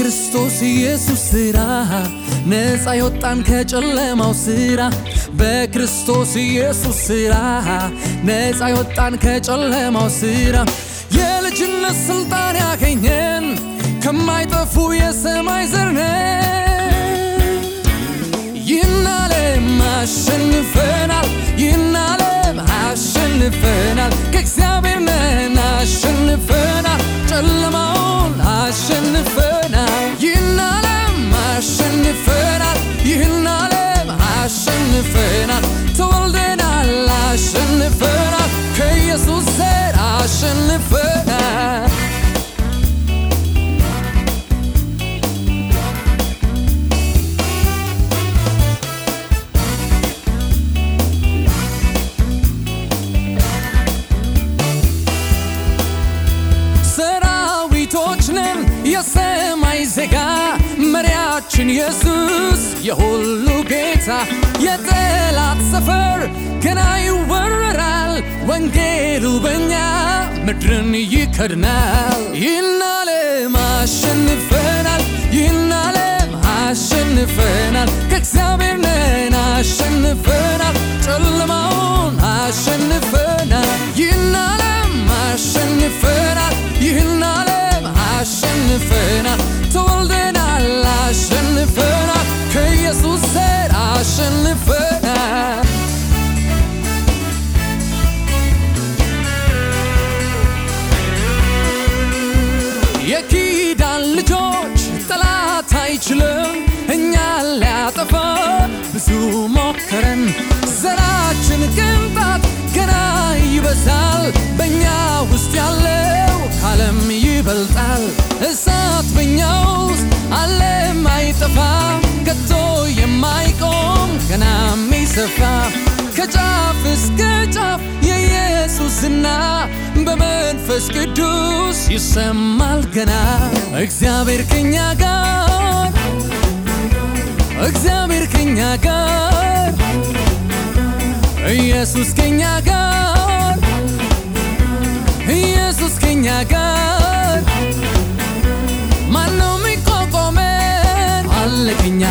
በክርስቶስ ኢየሱስ ሥራ ነፃ የወጣን ከጨለማው ሥራ በክርስቶስ ኢየሱስ ሥራ ነፃ የወጣን ከጨለማው ሥራ የልጅነት ሥልጣን ያገኘን ከማይጠፉ የሰማይ ዘር ነን። ይህን ዓለም አሸንፈናል፣ መሪያችን ኢየሱስ የሁሉ ጌታ የጠላት ሰፈር ገና ይወረራል ወንጌሉ በኛ ምድርን ይከድናል ይህን ዓለም አሸንፈናል ይህን ዓለም አሸንፈናል ከእግዚአብሔር ነን አሸንፈናል ጨለማውን አሸንፈናል ይህን ዓለም አሸንፈናል ይህን ዓለም አሸንፈናል የሚሰፋ ከጫፍ እስከ ጫፍ የኢየሱስና በመንፈስ ቅዱስ ይሰማል ገና። እግዚአብሔር ከኛ ጋር እግዚአብሔር ከኛ ጋር ኢየሱስ ከኛ ጋር ኢየሱስ ከኛ ጋር። ማነው የሚቋቋመን አለ ከኛ